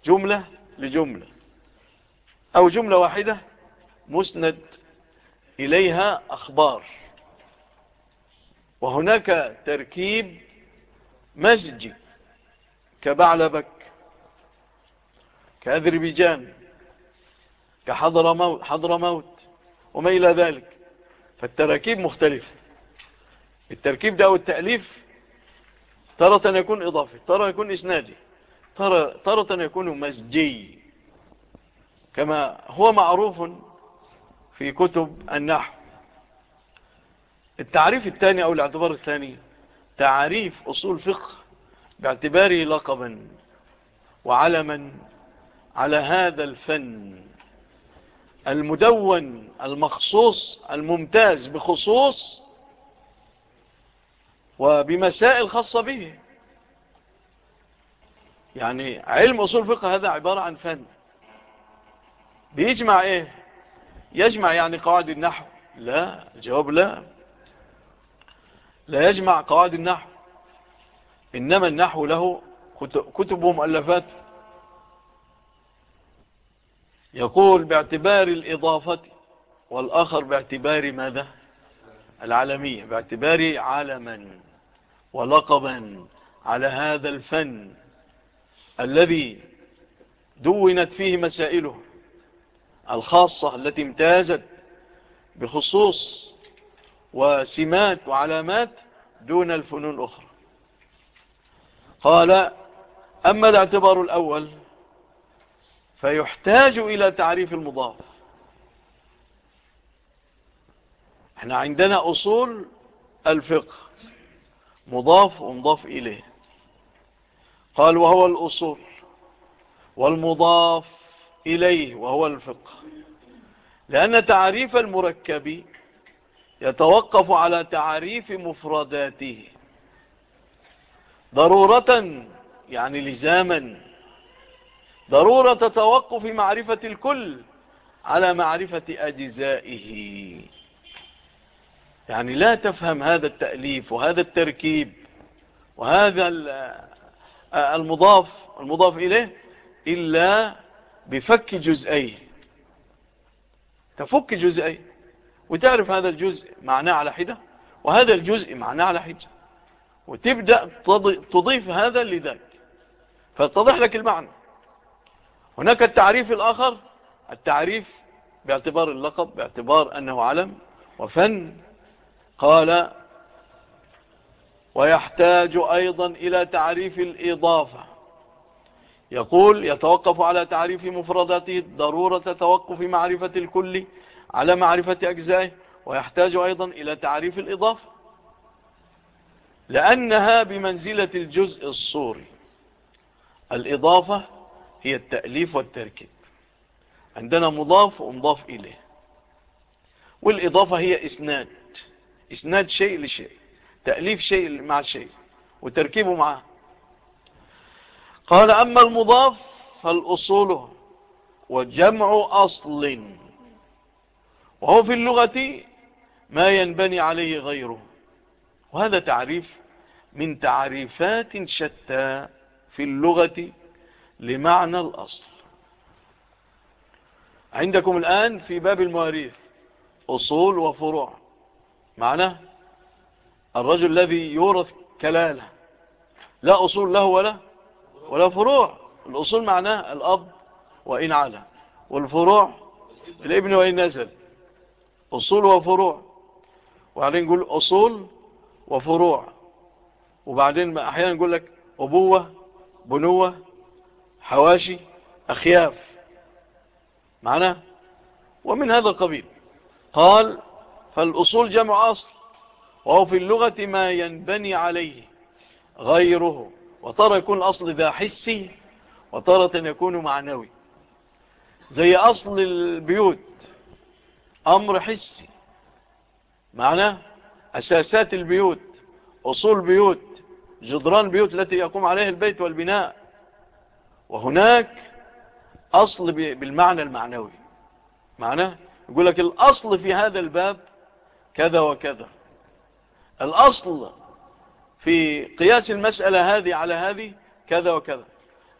جملة لجملة أو جملة واحدة مسند إليها أخبار. وهناك تركيب مزجي كبعلبك كأذربيجان كحضر موت, حضر موت وما إلى ذلك. فالتراكيب مختلفة. التركيب ده والتأليف التأليف ترى أن يكون إضافي ترى يكون إسنادي ترى, أن يكون مزجي. كما هو معروف في كتب النحو. التعريف الثاني أو الاعتبار الثاني تعريف أصول فقه باعتباره لقبا وعلما على هذا الفن. المدون المخصوص الممتاز بخصوص وبمسائل خاصة به. يعني علم أصول فقه هذا عبارة عن فن. بيجمع إيه؟ يجمع يعني قواعد النحو. لا الجواب لا. لا يجمع قواعد النحو. إنما النحو له كتب ومؤلفات يقول باعتبار الإضافة والآخر باعتبار ماذا؟ العالمية. باعتبار عالما ولقبا على هذا الفن الذي دونت فيه مسائله. الخاصة التي امتازت بخصوص وسمات وعلامات دون الفنون الأخرى. قال أما الاعتبار الأول فيحتاج إلى تعريف المضاف. إحنا عندنا أصول الفقه مضاف ومضاف إليه. قال وهو الأصول والمضاف إليه وهو الفقه. لأن تعريف المركب يتوقف على تعريف مفرداته. ضرورة يعني لزاما. ضرورة توقف معرفة الكل على معرفة أجزائه. يعني لا تفهم هذا التأليف وهذا التركيب وهذا المضاف المضاف إليه إلا بفك جزئيه تفك جزئيه وتعرف هذا الجزء معناه على حدة؟ وهذا الجزء معناه على حدة وتبدأ تضيف هذا لذاك. فاتضح لك المعنى. هناك التعريف الآخر التعريف باعتبار اللقب باعتبار أنه علم وفن. قال ويحتاج أيضا إلى تعريف الإضافة. يقول يتوقف على تعريف مفرداته ضرورة توقف معرفة الكل على معرفة أجزائه ويحتاج أيضا إلى تعريف الإضافة. لأنها بمنزلة الجزء الصوري. الإضافة هي التأليف والتركيب. عندنا مضاف ومضاف إليه. والإضافة هي إسناد. إسناد شيء لشيء. تأليف شيء مع شيء. وتركيبه معه قال أما المضاف فالأصول وجمع أصل. وهو في اللغة ما ينبني عليه غيره. وهذا تعريف من تعريفات شتى في اللغة لمعنى الأصل. عندكم الآن في باب المواريث أصول وفروع. معناه الرجل الذي يورث كلالة. لا أصول له ولا ولا فروع. الأصول معناه الأب وإن على والفروع الابن وإن نزل. أصول وفروع. وبعدين نقول أصول وفروع. وبعدين ما أحيانا نقول لك أبوة بنوة حواشي أخياف. معناه؟ ومن هذا القبيل. قال فالأصول جمع أصل. وهو في اللغة ما ينبني عليه غيره. وطارة يكون الأصل ذا حسي وطارة يكون معنوي. زي أصل البيوت أمر حسي. معناه أساسات البيوت أصول بيوت جدران بيوت التي يقوم عليه البيت والبناء. وهناك أصل بالمعنى المعنوي. معناه يقول لك الأصل في هذا الباب كذا وكذا. الأصل في قياس المسألة هذه على هذه كذا وكذا.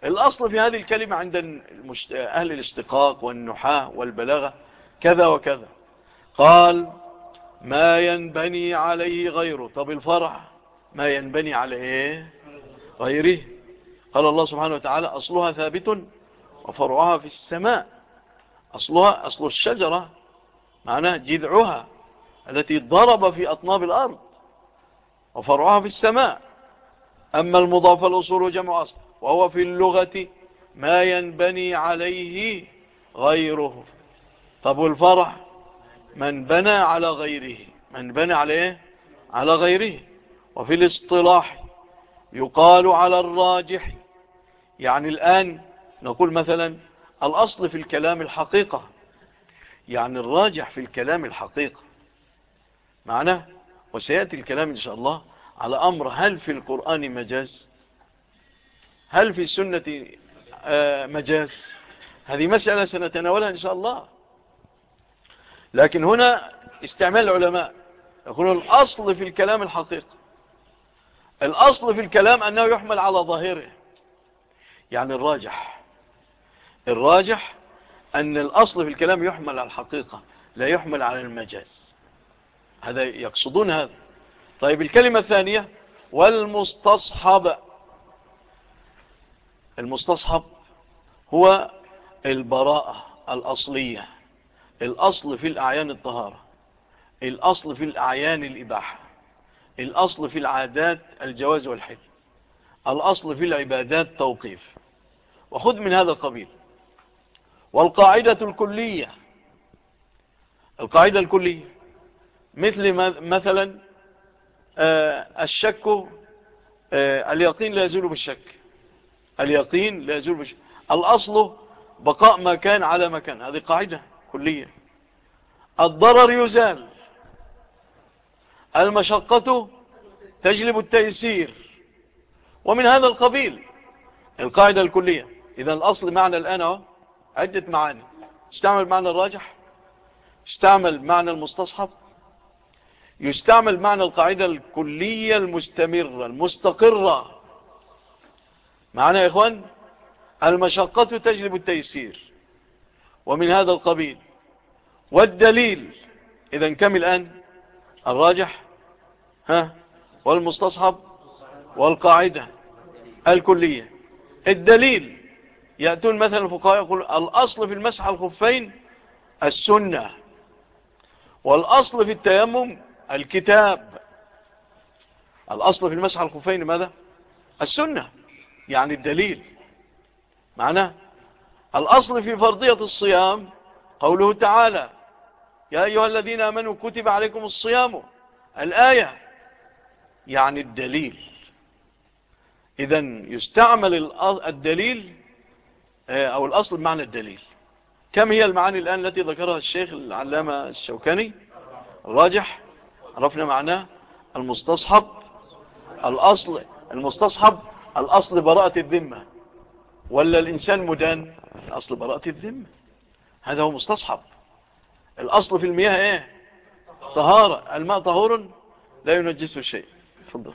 الأصل في هذه الكلمة عند المشت... أهل الاشتقاق والنحاة والبلغة كذا وكذا. قال ما ينبني عليه غيره. طب الفرع ما ينبني عليه إيه؟ غيره. قال الله سبحانه وتعالى أصلها ثابت وفرعها في السماء. أصلها أصل الشجرة معناه جذعها التي ضرب في أطناب الأرض. وفرعها في السماء. أما المضاف الأصول جمع أصل. وهو في اللغة ما ينبني عليه غيره. طب الفرع من بنى على غيره. من بنى عليه إيه؟ على غيره. وفي الاصطلاح يقال على الراجح. يعني الآن نقول مثلا الأصل في الكلام الحقيقة. يعني الراجح في الكلام الحقيقة. معناه وسيأتي الكلام إن شاء الله على أمر هل في القرآن مجاز هل في السنة مجاز هذه مسألة سنتناولها إن شاء الله لكن هنا استعمال العلماء يقولون الأصل في الكلام الحقيقة الأصل في الكلام أنه يحمل على ظاهره يعني الراجح الراجح أن الأصل في الكلام يحمل على الحقيقة لا يحمل على المجاز هذا يقصدون هذا. طيب الكلمة الثانية والمستصحب. المستصحب هو البراءة الأصلية. الأصل في الأعيان الطهارة. الأصل في الأعيان الإباحة. الأصل في العادات الجواز والحل الأصل في العبادات توقيف. وخذ من هذا القبيل. والقاعدة الكلية. القاعدة الكلية. مثل مثلا آه، الشك آه، اليقين لا يزول بالشك. اليقين لا يزول بالشك. الأصل بقاء ما كان على ما كان. هذه قاعدة كلية. الضرر يزال. المشقة تجلب التيسير. ومن هذا القبيل القاعدة الكلية. إذا الأصل معنى الآن عدة معاني. استعمل معنى الراجح. استعمل معنى المستصحب يستعمل معنى القاعدة الكلية المستمرة المستقرة. معنا يا إخوان؟ المشقة تجلب التيسير. ومن هذا القبيل والدليل إذا كم الآن؟ الراجح؟ ها؟ والمستصحب؟ والقاعدة الكلية. الدليل يأتون مثلا الفقهاء يقول الأصل في المسح الخفين السنة والأصل في التيمم الكتاب. الأصل في المسح الخفين ماذا؟ السنة يعني الدليل. معناه الأصل في فرضية الصيام قوله تعالى يا أيها الذين آمنوا كتب عليكم الصيام. الآية يعني الدليل. إذا يستعمل الدليل آه، أو الأصل بمعنى الدليل. كم هي المعاني الآن التي ذكرها الشيخ العلامة الشوكاني الراجح؟ عرفنا معناه المستصحب الأصل المستصحب الأصل براءة الذمة. ولا الإنسان مدان الأصل براءة الذمة. هذا هو مستصحب. الأصل في المياه إيه؟ طهارة. الماء طهور لا ينجسه شيء. فضل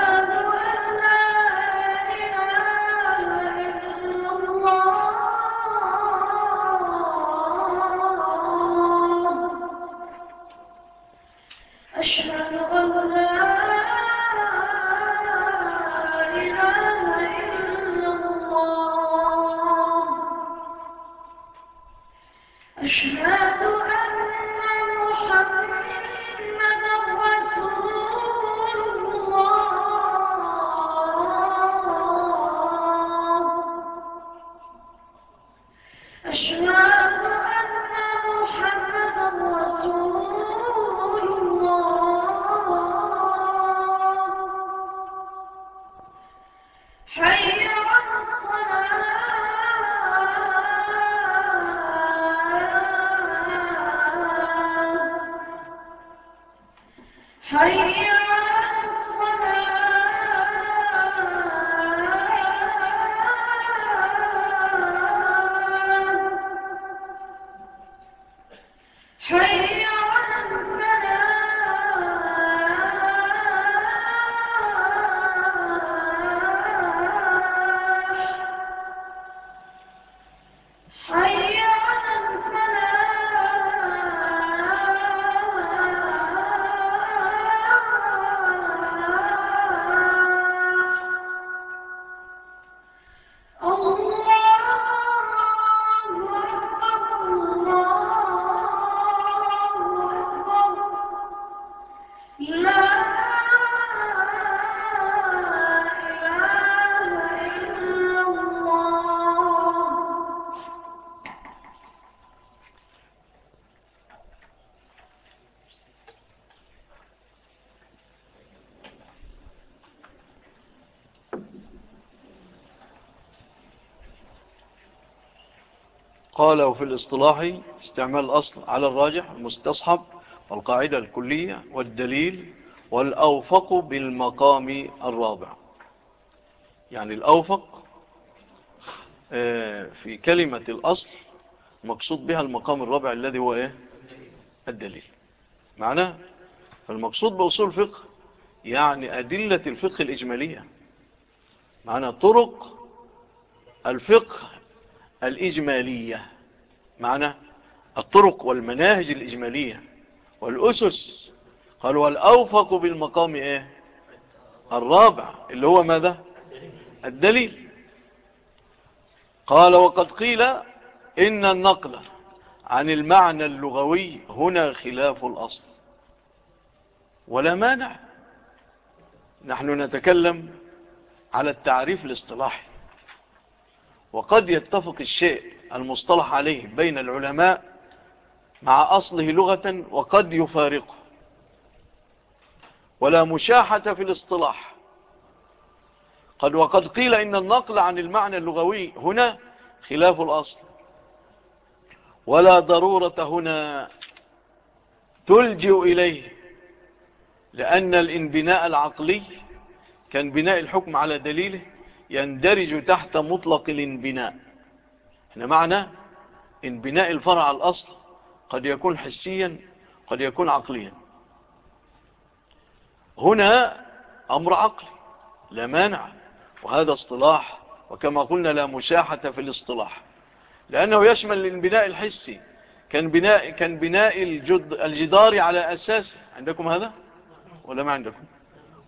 قال وفي الاصطلاح استعمال الأصل على الراجح المستصحب والقاعدة الكلية والدليل والأوفق بالمقام الرابع. يعني الأوفق آه، في كلمة الأصل مقصود بها المقام الرابع الذي هو إيه؟ الدليل. معناه فالمقصود بأصول الفقه يعني أدلة الفقه الإجمالية. معنى طرق الفقه الإجمالية معنى الطرق والمناهج الإجمالية والأسس. قال والأوفق بالمقام إيه؟ الرابع اللي هو ماذا؟ الدليل. قال وقد قيل إن النقل عن المعنى اللغوي هنا خلاف الأصل. ولا مانع. نحن نتكلم على التعريف الاصطلاحي. وقد يتفق الشيء المصطلح عليه بين العلماء مع أصله لغة وقد يفارقه. ولا مشاحة في الاصطلاح. قد وقد قيل إن النقل عن المعنى اللغوي هنا خلاف الأصل. ولا ضرورة هنا تلجئ إليه لأن الانبناء العقلي كان بناء الحكم على دليله. يندرج تحت مطلق الانبناء. هنا معنى انبناء الفرع الأصل قد يكون حسيا قد يكون عقليا. هنا أمر عقلي لا مانع وهذا اصطلاح وكما قلنا لا مشاحة في الاصطلاح. لأنه يشمل الانبناء الحسي كان بناء, كان بناء الجد الجدار على أساس عندكم هذا؟ ولا ما عندكم؟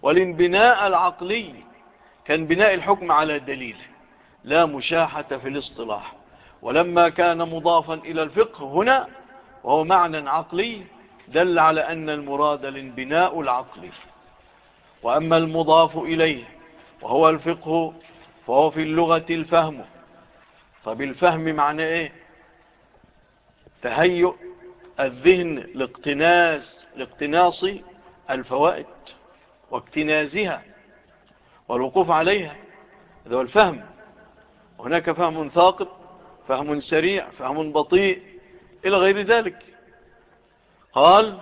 والانبناء العقلي كان بناء الحكم على دليل لا مشاحة في الاصطلاح. ولما كان مضافا إلى الفقه هنا وهو معنى عقلي دل على أن المراد الانبناء العقلي. وأما المضاف إليه وهو الفقه فهو في اللغة الفهم. فبالفهم معنى إيه؟ تهيؤ الذهن لاقتناص الفوائد واكتنازها. والوقوف عليها. هذا هو الفهم. هناك فهم ثاقب فهم سريع فهم بطيء إلى غير ذلك. قال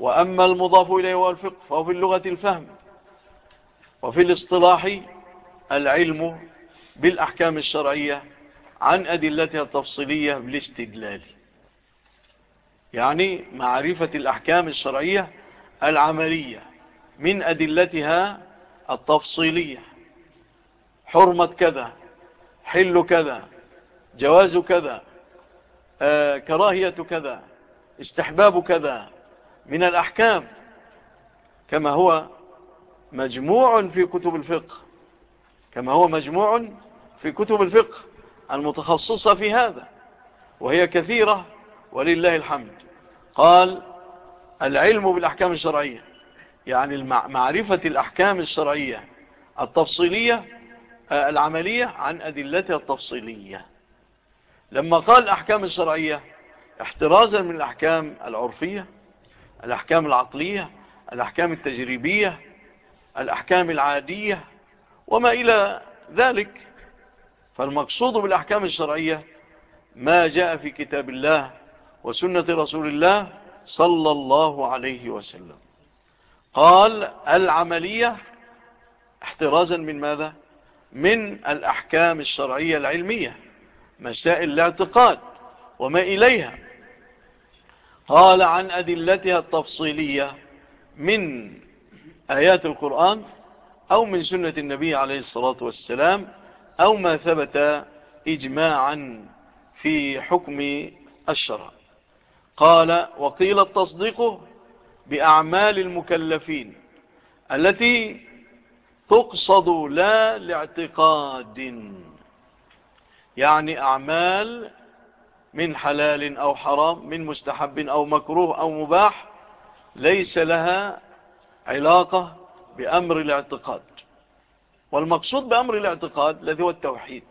وأما المضاف إليه والفقه فهو في اللغة الفهم وفي الاصطلاح العلم بالأحكام الشرعية عن أدلتها التفصيلية بالاستدلال. يعني معرفة الأحكام الشرعية العملية من أدلتها التفصيلية. حرمة كذا حل كذا جواز كذا آه، كراهية كذا استحباب كذا من الأحكام. كما هو مجموع في كتب الفقه. كما هو مجموع في كتب الفقه المتخصصة في هذا وهي كثيرة ولله الحمد. قال العلم بالأحكام الشرعية. يعني معرفة الأحكام الشرعية التفصيلية آه، العملية عن أدلتها التفصيلية. لما قال الأحكام الشرعية احترازا من الأحكام العرفية الأحكام العقلية الأحكام التجريبية الأحكام العادية وما إلى ذلك فالمقصود بالأحكام الشرعية ما جاء في كتاب الله وسنة رسول الله صلى الله عليه وسلم. قال العملية احترازا من ماذا؟ من الأحكام الشرعية العلمية مسائل الاعتقاد وما إليها. قال عن أدلتها التفصيلية من آيات القرآن أو من سنة النبي عليه الصلاة والسلام أو ما ثبت إجماعا في حكم الشرع. قال وقيل التصديق بأعمال المكلفين التي تقصد لا لاعتقاد. يعني أعمال من حلال أو حرام من مستحب أو مكروه أو مباح ليس لها علاقة بأمر الاعتقاد. والمقصود بأمر الاعتقاد الذي هو التوحيد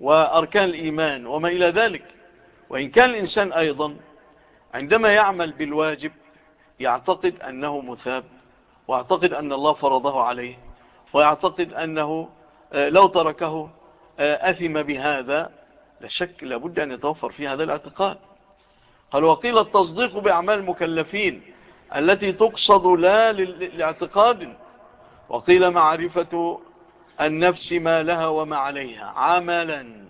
وأركان الإيمان وما إلى ذلك. وإن كان الإنسان أيضا عندما يعمل بالواجب يعتقد أنه مثاب ويعتقد أن الله فرضه عليه ويعتقد أنه آه، لو تركه آه، أثم بهذا لا شك لابد أن يتوفر في هذا الاعتقاد. قال وقيل التصديق بأعمال المكلفين التي تقصد لا لاعتقاد. وقيل معرفة النفس ما لها وما عليها عملا.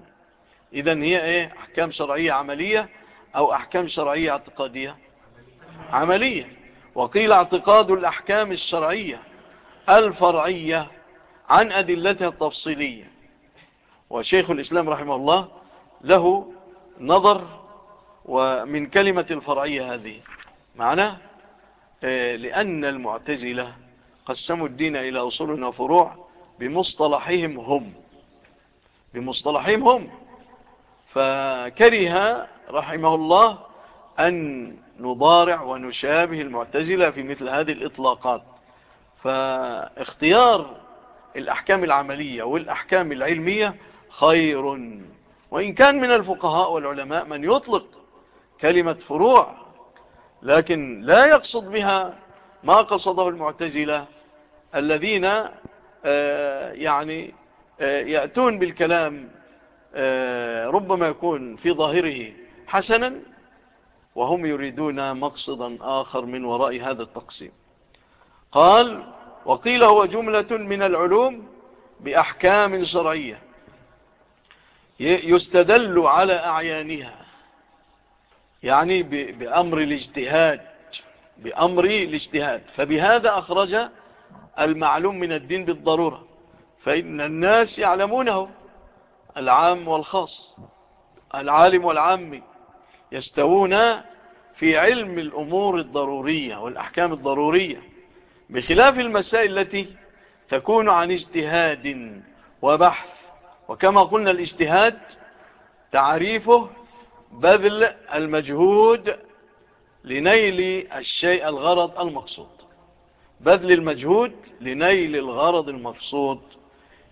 إذن هي إيه؟ أحكام شرعية عملية أو أحكام شرعية اعتقادية؟ عملية. وقيل اعتقاد الأحكام الشرعية الفرعية عن أدلتها التفصيلية. وشيخ الإسلام رحمه الله له نظر ومن كلمة الفرعية هذه. معنى؟ لأن المعتزلة قسموا الدين إلى أصول وفروع بمصطلحهم هم. بمصطلحهم هم. فكره رحمه الله أن نضارع ونشابه المعتزلة في مثل هذه الإطلاقات. فاختيار الأحكام العملية والأحكام العلمية خير. وإن كان من الفقهاء والعلماء من يطلق كلمة فروع لكن لا يقصد بها ما قصده المعتزلة الذين آه، يعني آه، يأتون بالكلام آه، ربما يكون في ظاهره حسنا وهم يريدون مقصدا آخر من وراء هذا التقسيم. قال وقيل هو جملة من العلوم بأحكام شرعية يستدل على أعيانها يعني بأمر الاجتهاد بأمر الاجتهاد. فبهذا أخرج المعلوم من الدين بالضرورة فإن الناس يعلمونه العام والخاص العالم والعامي. يستوون في علم الأمور الضرورية والأحكام الضرورية بخلاف المسائل التي تكون عن اجتهاد وبحث. وكما قلنا الاجتهاد تعريفه بذل المجهود لنيل الشيء الغرض المقصود. بذل المجهود لنيل الغرض المقصود.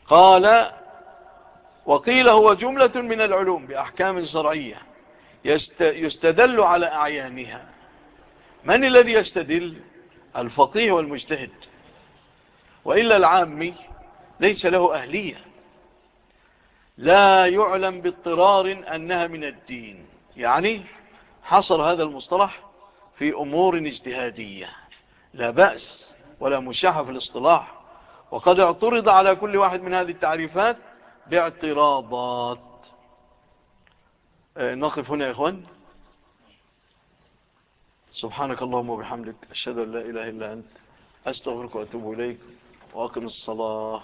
قال وقيل هو جملة من العلوم بأحكام شرعية. يستدل على أعيانها. من الذي يستدل؟ الفقيه والمجتهد. وإلا العامي ليس له أهلية. لا يعلم باضطرار أنها من الدين. يعني حصر هذا المصطلح في أمور اجتهادية. لا بأس ولا مشاحة في الاصطلاح. وقد اعترض على كل واحد من هذه التعريفات باعتراضات. نقف هنا يا إخوان. سبحانك اللهم وبحمدك أشهد أن لا إله إلا أنت أستغفرك وأتوب إليك وأقم الصلاة.